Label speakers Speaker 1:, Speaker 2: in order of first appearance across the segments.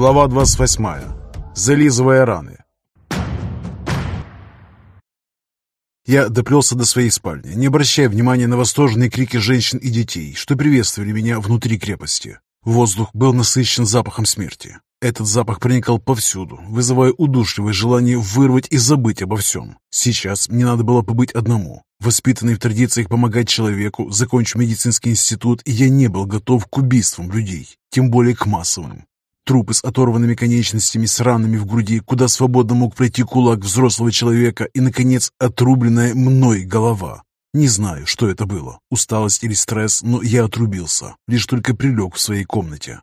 Speaker 1: Глава 28. Зализывая раны. Я доплелся до своей спальни, не обращая внимания на восторженные крики женщин и детей, что приветствовали меня внутри крепости. Воздух был насыщен запахом смерти. Этот запах проникал повсюду, вызывая удушливое желание вырвать и забыть обо всем. Сейчас мне надо было побыть одному. Воспитанный в традициях помогать человеку, закончив медицинский институт, я не был готов к убийствам людей, тем более к массовым. Трупы с оторванными конечностями, с ранами в груди, куда свободно мог пройти кулак взрослого человека и, наконец, отрубленная мной голова. Не знаю, что это было, усталость или стресс, но я отрубился, лишь только прилег в своей комнате.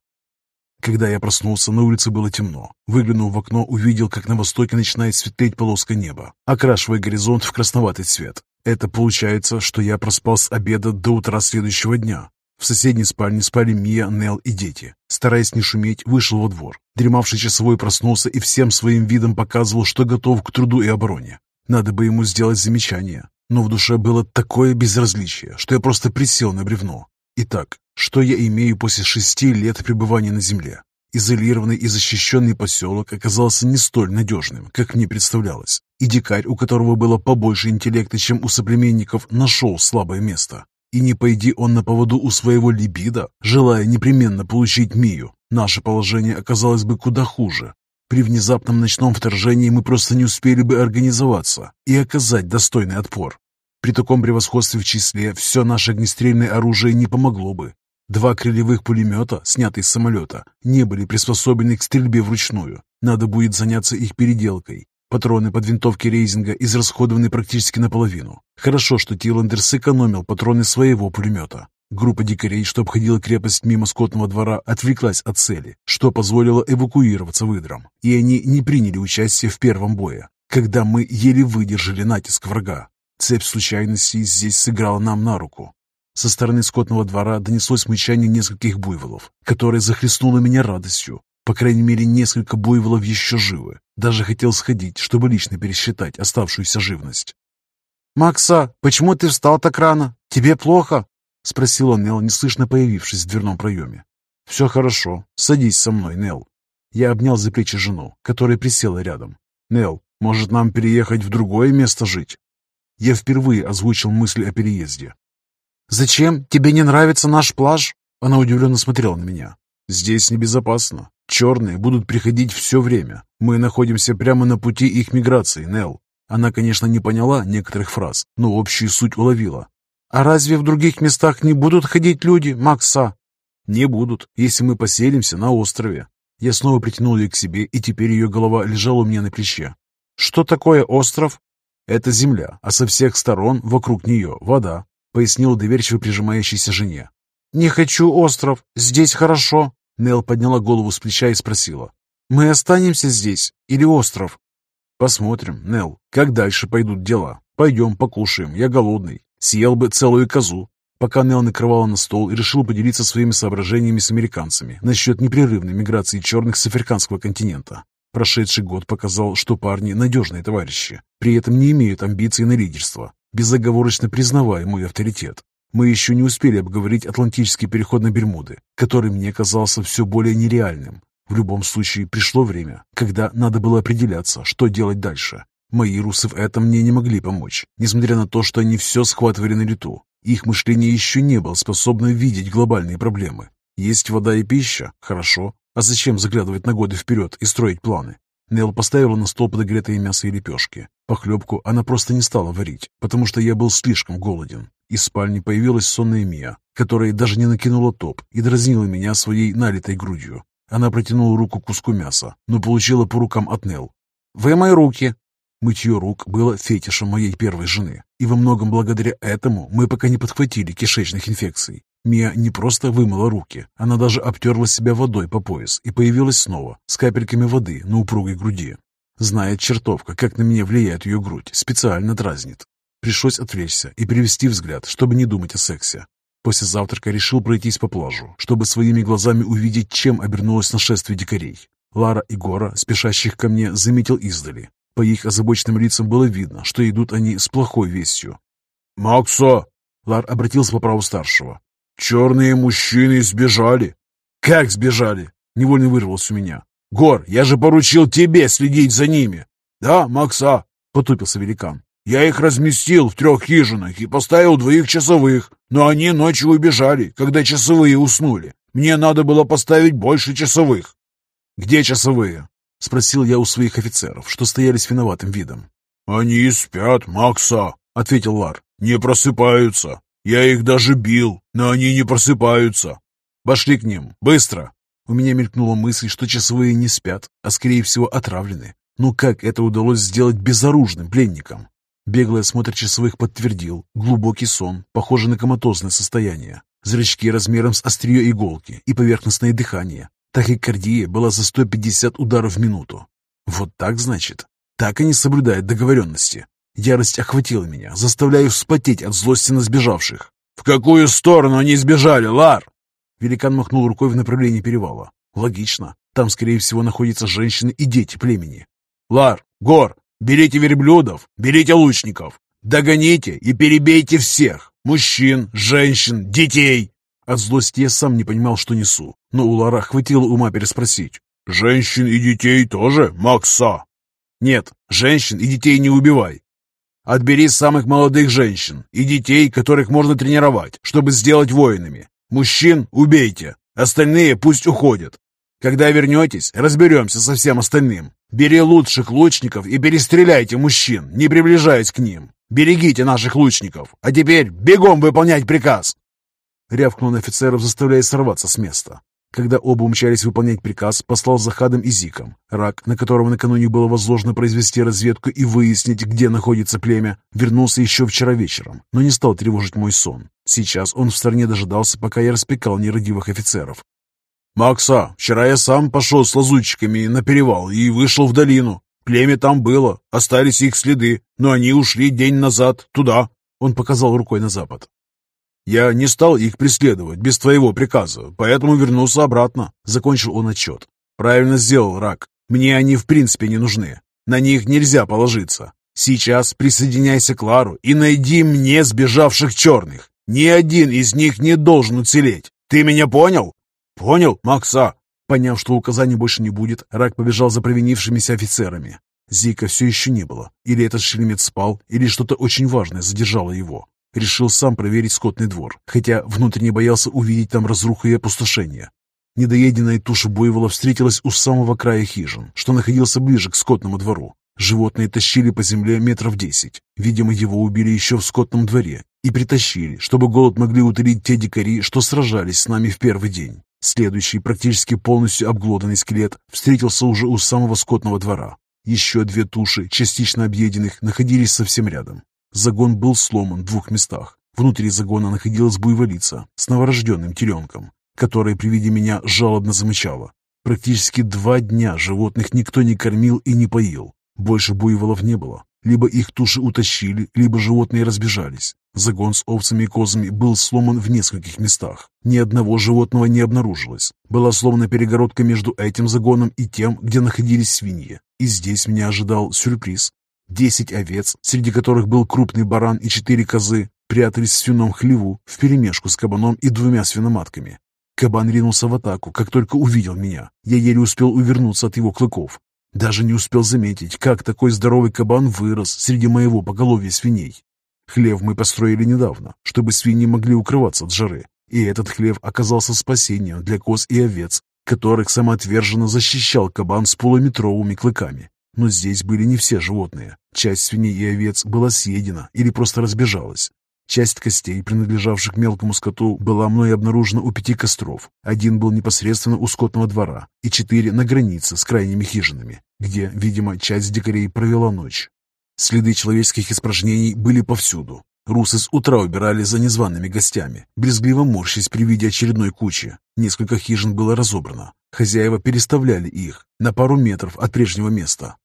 Speaker 1: Когда я проснулся, на улице было темно. Выглянув в окно, увидел, как на востоке начинает светлеть полоска неба, окрашивая горизонт в красноватый цвет. Это получается, что я проспал с обеда до утра следующего дня. В соседней спальне спали Мия, Нел и дети. Стараясь не шуметь, вышел во двор. Дремавший часовой проснулся и всем своим видом показывал, что готов к труду и обороне. Надо бы ему сделать замечание. Но в душе было такое безразличие, что я просто присел на бревно. Итак, что я имею после шести лет пребывания на земле? Изолированный и защищенный поселок оказался не столь надежным, как мне представлялось, и дикарь, у которого было побольше интеллекта, чем у соплеменников, нашел слабое место. И не пойди он на поводу у своего либидо, желая непременно получить Мию, наше положение оказалось бы куда хуже. При внезапном ночном вторжении мы просто не успели бы организоваться и оказать достойный отпор. При таком превосходстве в числе все наше огнестрельное оружие не помогло бы. Два крыльевых пулемета, снятые с самолета, не были приспособлены к стрельбе вручную. Надо будет заняться их переделкой. Патроны под винтовки Рейзинга израсходованы практически наполовину. Хорошо, что Тиландер сэкономил патроны своего пулемета. Группа дикарей, что обходила крепость мимо скотного двора, отвлеклась от цели, что позволило эвакуироваться выдрам. И они не приняли участие в первом бое, когда мы еле выдержали натиск врага. Цепь случайностей здесь сыграла нам на руку. Со стороны скотного двора донеслось мычание нескольких буйволов, которое захлестнуло меня радостью. По крайней мере, несколько буйволов еще живы. Даже хотел сходить, чтобы лично пересчитать оставшуюся живность.
Speaker 2: «Макса, почему ты встал так рано? Тебе плохо?» — спросила Нел, неслышно появившись в дверном проеме.
Speaker 1: «Все хорошо. Садись со мной, Нел». Я обнял за плечи жену, которая присела рядом. «Нел, может, нам переехать в другое место жить?» Я впервые озвучил мысль о переезде.
Speaker 2: «Зачем? Тебе не нравится наш плаж?»
Speaker 1: Она удивленно смотрела на меня. «Здесь небезопасно. Черные будут приходить все время. Мы находимся прямо на пути их миграции, Нел. Она, конечно, не поняла некоторых фраз, но общую суть уловила.
Speaker 2: «А разве в других местах не будут ходить люди, Макса?»
Speaker 1: «Не будут, если мы поселимся на острове». Я снова притянул ее к себе, и теперь ее голова лежала у меня на плече.
Speaker 2: «Что такое остров?»
Speaker 1: «Это земля, а со всех сторон вокруг нее вода», пояснил доверчиво прижимающейся жене.
Speaker 2: «Не хочу остров, здесь хорошо»,
Speaker 1: Нел подняла голову с плеча и спросила.
Speaker 2: «Мы останемся здесь или остров?»
Speaker 1: «Посмотрим, Нел, как дальше пойдут дела. Пойдем покушаем, я голодный. Съел бы целую козу». Пока Нел накрывала на стол и решил поделиться своими соображениями с американцами насчет непрерывной миграции черных с африканского континента. Прошедший год показал, что парни надежные товарищи, при этом не имеют амбиций на лидерство, безоговорочно признавая мой авторитет. Мы еще не успели обговорить Атлантический переход на Бермуды, который мне казался все более нереальным. В любом случае, пришло время, когда надо было определяться, что делать дальше. Мои русы в этом мне не могли помочь, несмотря на то, что они все схватывали на лету. Их мышление еще не было способно видеть глобальные проблемы. Есть вода и пища? Хорошо. А зачем заглядывать на годы вперед и строить планы? Нел поставила на стол подогретое мясо и лепешки. Похлебку она просто не стала варить, потому что я был слишком голоден. Из спальни появилась сонная Мия, которая даже не накинула топ и дразнила меня своей налитой грудью. Она протянула руку к куску мяса, но получила по рукам от Нел.
Speaker 2: «Вымой руки!»
Speaker 1: Мытье рук было фетишем моей первой жены, и во многом благодаря этому мы пока не подхватили кишечных инфекций. Мия не просто вымыла руки, она даже обтерла себя водой по пояс и появилась снова, с капельками воды на упругой груди. Знает чертовка, как на меня влияет ее грудь, специально дразнит. Пришлось отвлечься и перевести взгляд, чтобы не думать о сексе. После завтрака решил пройтись по плажу, чтобы своими глазами увидеть, чем обернулось нашествие дикарей. Лара и Гора, спешащих ко мне, заметил издали. По их озабоченным лицам было видно, что идут они с плохой вестью.
Speaker 3: «Макса!»
Speaker 1: Лар обратился по праву старшего.
Speaker 3: «Черные мужчины сбежали!»
Speaker 1: «Как сбежали?» Невольно вырвалось у меня. Гор, я же поручил тебе следить за ними!» «Да, Макса!» — потупился великан. «Я их разместил в трех хижинах и поставил двоих часовых, но они ночью убежали, когда часовые уснули. Мне надо было поставить больше часовых». «Где часовые?» — спросил я у своих офицеров, что стояли с виноватым видом.
Speaker 3: «Они спят, Макса», — ответил Лар. «Не просыпаются. Я их даже бил, но они не просыпаются».
Speaker 1: «Пошли к ним. Быстро!» У меня мелькнула мысль, что часовые не спят, а, скорее всего, отравлены. Ну как это удалось сделать безоружным пленникам? Беглый осмотр часовых подтвердил. Глубокий сон, похожий на коматозное состояние. Зрачки размером с острие иголки и поверхностное дыхание. Тахикардия была за 150 ударов в минуту. Вот так, значит? Так они соблюдают договоренности. Ярость охватила меня, заставляя вспотеть от злости на сбежавших.
Speaker 3: «В какую сторону они сбежали, Лар?»
Speaker 1: Великан махнул рукой в направлении перевала. «Логично. Там, скорее всего, находятся женщины и дети племени. Лар, Гор, берите верблюдов, берите лучников. Догоните и перебейте всех. Мужчин, женщин, детей. От злости я сам не понимал, что несу, но у Лара хватило ума переспросить.
Speaker 3: «Женщин и детей тоже, Макса?»
Speaker 1: «Нет, женщин и детей не убивай. Отбери самых молодых женщин и детей, которых можно тренировать, чтобы сделать воинами. Мужчин убейте, остальные пусть уходят. Когда вернетесь, разберемся со всем остальным. Бери лучших лучников и перестреляйте мужчин, не приближаясь к ним. Берегите наших лучников. А теперь бегом выполнять приказ!» Рявкнул офицеров, заставляя сорваться с места. Когда оба умчались выполнять приказ, послал за Хадом и Зиком. Рак, на которого накануне было возложено произвести разведку и выяснить, где находится племя, вернулся еще вчера вечером, но не стал тревожить мой сон. Сейчас он в стороне дожидался, пока я распекал нерадивых офицеров. «Макса, вчера я сам пошел с лазутчиками на перевал и вышел в долину. Племя там было, остались их следы, но они ушли день назад туда». Он показал рукой на запад. «Я не стал их преследовать без твоего приказа, поэтому вернулся обратно», — закончил он отчет. «Правильно сделал, Рак. Мне они в принципе не нужны. На них нельзя положиться. Сейчас присоединяйся к Лару и найди мне сбежавших черных. Ни один из них не должен уцелеть. Ты меня понял?» «Понял, Макса!» Поняв, что указаний больше не будет, Рак побежал за провинившимися офицерами. Зика все еще не было. Или этот шельмец спал, или что-то очень важное задержало его. Решил сам проверить скотный двор, хотя внутренне боялся увидеть там разруху и опустошение. Недоеденная туша буйвола встретилась у самого края хижин, что находился ближе к скотному двору. Животные тащили по земле метров десять. Видимо, его убили еще в скотном дворе и притащили, чтобы голод могли утолить те дикари, что сражались с нами в первый день. Следующий, практически полностью обглоданный скелет, встретился уже у самого скотного двора. Еще две туши, частично объеденных, находились совсем рядом. Загон был сломан в двух местах. Внутри загона находилась буйволица с новорожденным теленком, которая при виде меня жалобно замычала. Практически два дня животных никто не кормил и не поил. Больше буйволов не было. Либо их туши утащили, либо животные разбежались. Загон с овцами и козами был сломан в нескольких местах. Ни одного животного не обнаружилось. Была сломана перегородка между этим загоном и тем, где находились свиньи. И здесь меня ожидал сюрприз. Десять овец, среди которых был крупный баран и четыре козы, прятались в свином хлеву вперемешку с кабаном и двумя свиноматками. Кабан ринулся в атаку, как только увидел меня. Я еле успел увернуться от его клыков. Даже не успел заметить, как такой здоровый кабан вырос среди моего поголовья свиней. Хлев мы построили недавно, чтобы свиньи могли укрываться от жары. И этот хлев оказался спасением для коз и овец, которых самоотверженно защищал кабан с полуметровыми клыками. Но здесь были не все животные. Часть свиней и овец была съедена или просто разбежалась. Часть костей, принадлежавших мелкому скоту, была мной обнаружена у пяти костров. Один был непосредственно у скотного двора, и четыре на границе с крайними хижинами, где, видимо, часть дикарей провела ночь. Следы человеческих испражнений были повсюду. Русы с утра убирали за незваными гостями, брезгливо морщись при виде очередной кучи. Несколько хижин было разобрано. Хозяева переставляли их на пару метров от прежнего места.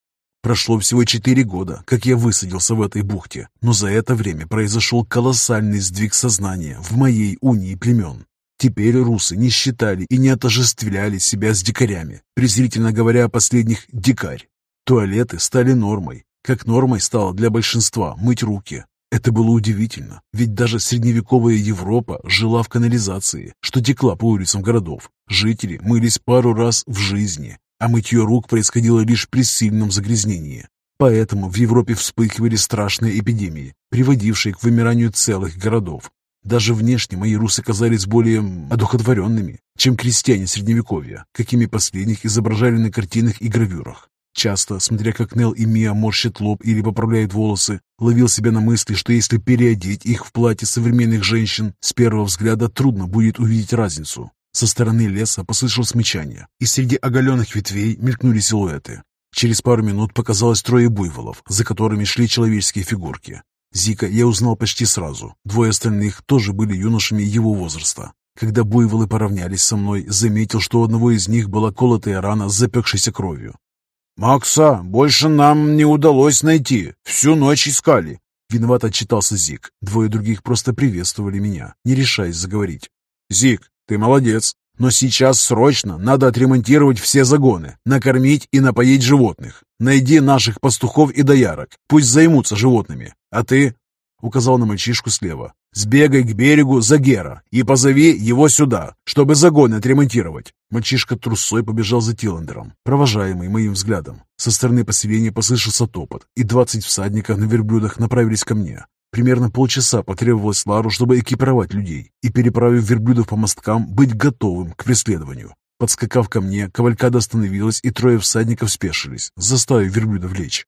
Speaker 1: Прошло всего четыре года, как я высадился в этой бухте, но за это время произошел колоссальный сдвиг сознания в моей унии племен. Теперь русы не считали и не отождествляли себя с дикарями, презрительно говоря о последних «дикарь». Туалеты стали нормой, как нормой стало для большинства мыть руки. Это было удивительно, ведь даже средневековая Европа жила в канализации, что текла по улицам городов. Жители мылись пару раз в жизни, а мытье рук происходило лишь при сильном загрязнении. Поэтому в Европе вспыхивали страшные эпидемии, приводившие к вымиранию целых городов. Даже внешне мои русы казались более одухотворенными, чем крестьяне Средневековья, какими последних изображали на картинах и гравюрах. Часто, смотря как Нел и Мия морщат лоб или поправляют волосы, ловил себя на мысли, что если переодеть их в платье современных женщин, с первого взгляда трудно будет увидеть разницу. Со стороны леса послышалось мычание, и среди оголенных ветвей мелькнули силуэты. Через пару минут показалось трое буйволов, за которыми шли человеческие фигурки. Зика я узнал почти сразу. Двое остальных тоже были юношами его возраста. Когда буйволы поравнялись со мной, заметил, что у одного из них была колотая рана с запекшейся кровью.
Speaker 3: «Макса, больше нам не удалось найти. Всю ночь искали».
Speaker 1: Виноват отчитался Зик. Двое других просто приветствовали меня, не решаясь заговорить.
Speaker 3: «Зик, ты молодец. Но сейчас срочно надо отремонтировать все загоны, накормить и напоить животных. Найди наших пастухов и доярок, пусть займутся животными. А ты, — указал на мальчишку слева, — сбегай к берегу за Гера и позови его сюда, чтобы загоны отремонтировать. Мальчишка трусой побежал за Тиландером, провожаемый моим взглядом. Со стороны поселения послышался топот, и двадцать всадников на верблюдах направились ко мне. Примерно полчаса потребовалось Лару, чтобы экипировать людей и, переправив верблюдов по мосткам, быть готовым к преследованию. Подскакав ко мне, кавалькада остановилась, и трое всадников спешились, заставив верблюдов лечь.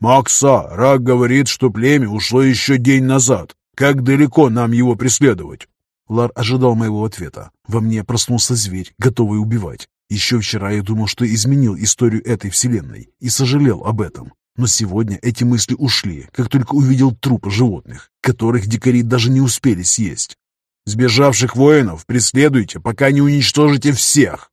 Speaker 3: «Макса, Рак говорит, что племя ушло еще день назад. Как далеко нам его преследовать?»
Speaker 1: Лар ожидал моего ответа. Во мне проснулся зверь, готовый убивать. Еще вчера я думал, что изменил историю этой вселенной и сожалел об этом. Но сегодня эти мысли ушли, как только увидел трупы животных, которых дикари даже не успели съесть.
Speaker 3: «Сбежавших воинов преследуйте, пока не уничтожите всех!»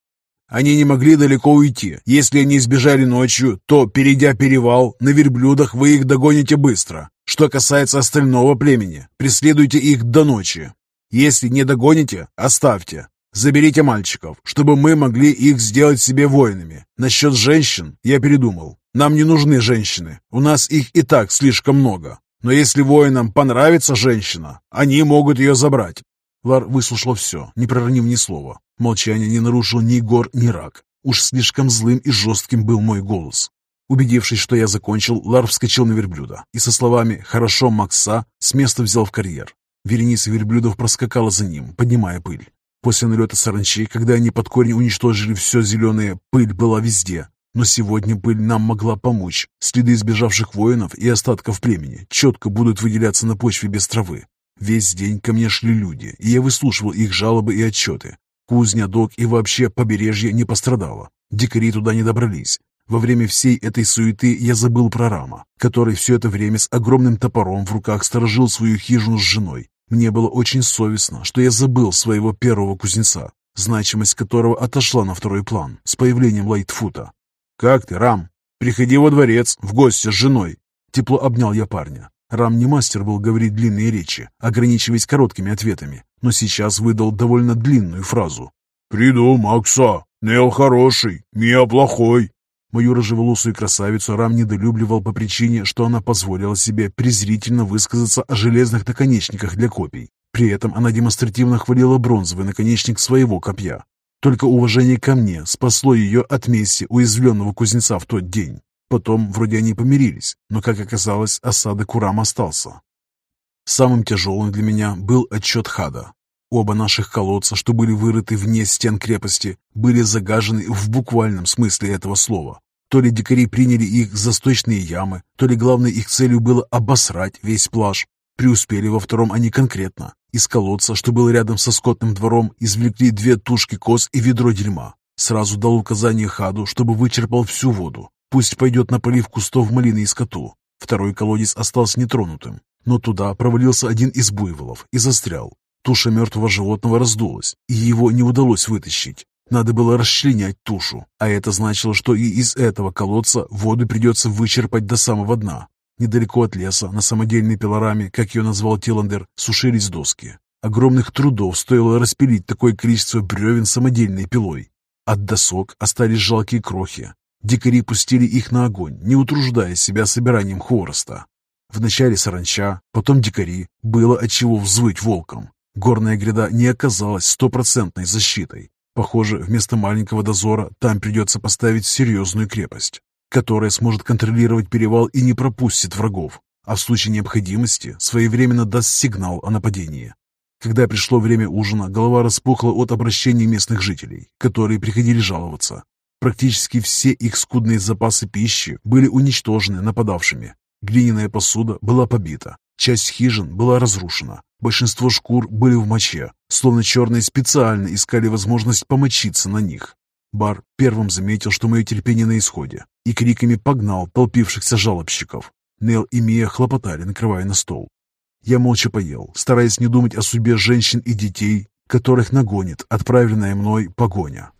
Speaker 3: Они не могли далеко уйти. Если они сбежали ночью, то, перейдя перевал, на верблюдах вы их догоните быстро. Что касается остального племени, преследуйте их до ночи. Если не догоните, оставьте. Заберите мальчиков, чтобы мы могли их сделать себе воинами. Насчет женщин я передумал. Нам не нужны женщины, у нас их и так слишком много. Но если воинам понравится женщина, они могут ее забрать».
Speaker 1: Лар выслушал все, не проронив ни слова. Молчание не нарушил ни гор, ни рак. Уж слишком злым и жестким был мой голос. Убедившись, что я закончил, Лар вскочил на верблюда и со словами «Хорошо, Макса» с места взял в карьер. Вереница верблюдов проскакала за ним, поднимая пыль. После налета саранчи, когда они под корень уничтожили все зеленое, пыль была везде. Но сегодня пыль нам могла помочь. Следы сбежавших воинов и остатков племени четко будут выделяться на почве без травы. Весь день ко мне шли люди, и я выслушивал их жалобы и отчеты. Кузня, док и вообще побережье не пострадало. Дикари туда не добрались. Во время всей этой суеты я забыл про Рама, который все это время с огромным топором в руках сторожил свою хижину с женой мне было очень совестно, что я забыл своего первого кузнеца, значимость которого отошла на второй план с появлением Лайтфута.
Speaker 3: «Как ты, Рам? Приходи во дворец, в гости с женой!»
Speaker 1: Тепло обнял я парня. Рам не мастер был говорить длинные речи, ограничиваясь короткими ответами, но сейчас выдал довольно длинную фразу.
Speaker 3: «Приду, Макса. Нел хороший, Мия плохой.
Speaker 1: Мою рыжеволосую красавицу Рам недолюбливал по причине, что она позволила себе презрительно высказаться о железных наконечниках для копий. При этом она демонстративно хвалила бронзовый наконечник своего копья. Только уважение ко мне спасло ее от мести уязвленного кузнеца в тот день. Потом вроде они помирились, но, как оказалось, осадок у Рам остался. Самым тяжелым для меня был отчет Хада. Оба наших колодца, что были вырыты вне стен крепости, были загажены в буквальном смысле этого слова. То ли дикари приняли их за сточные ямы, то ли главной их целью было обосрать весь пляж. Преуспели во втором они конкретно. Из колодца, что был рядом со скотным двором, извлекли две тушки коз и ведро дерьма. Сразу дал указание Хаду, чтобы вычерпал всю воду. Пусть пойдет на полив кустов малины и скоту. Второй колодец остался нетронутым, но туда провалился один из буйволов и застрял. Туша мертвого животного раздулась, и его не удалось вытащить. Надо было расчленять тушу, а это значило, что и из этого колодца воду придется вычерпать до самого дна. Недалеко от леса, на самодельной пилораме, как ее назвал Тиландер, сушились доски. Огромных трудов стоило распилить такое количество бревен самодельной пилой. От досок остались жалкие крохи. Дикари пустили их на огонь, не утруждая себя собиранием хвороста. Вначале саранча, потом дикари, было от чего взвыть волком. Горная гряда не оказалась стопроцентной защитой. Похоже, вместо маленького дозора там придется поставить серьезную крепость, которая сможет контролировать перевал и не пропустит врагов, а в случае необходимости своевременно даст сигнал о нападении. Когда пришло время ужина, голова распухла от обращений местных жителей, которые приходили жаловаться. Практически все их скудные запасы пищи были уничтожены нападавшими. Глиняная посуда была побита, часть хижин была разрушена, большинство шкур были в моче, словно черные специально искали возможность помочиться на них. Бар первым заметил, что мое терпение на исходе, и криками погнал толпившихся жалобщиков. Нел и Мия хлопотали, накрывая на стол. Я молча поел, стараясь не думать о судьбе женщин и детей, которых нагонит отправленная мной погоня.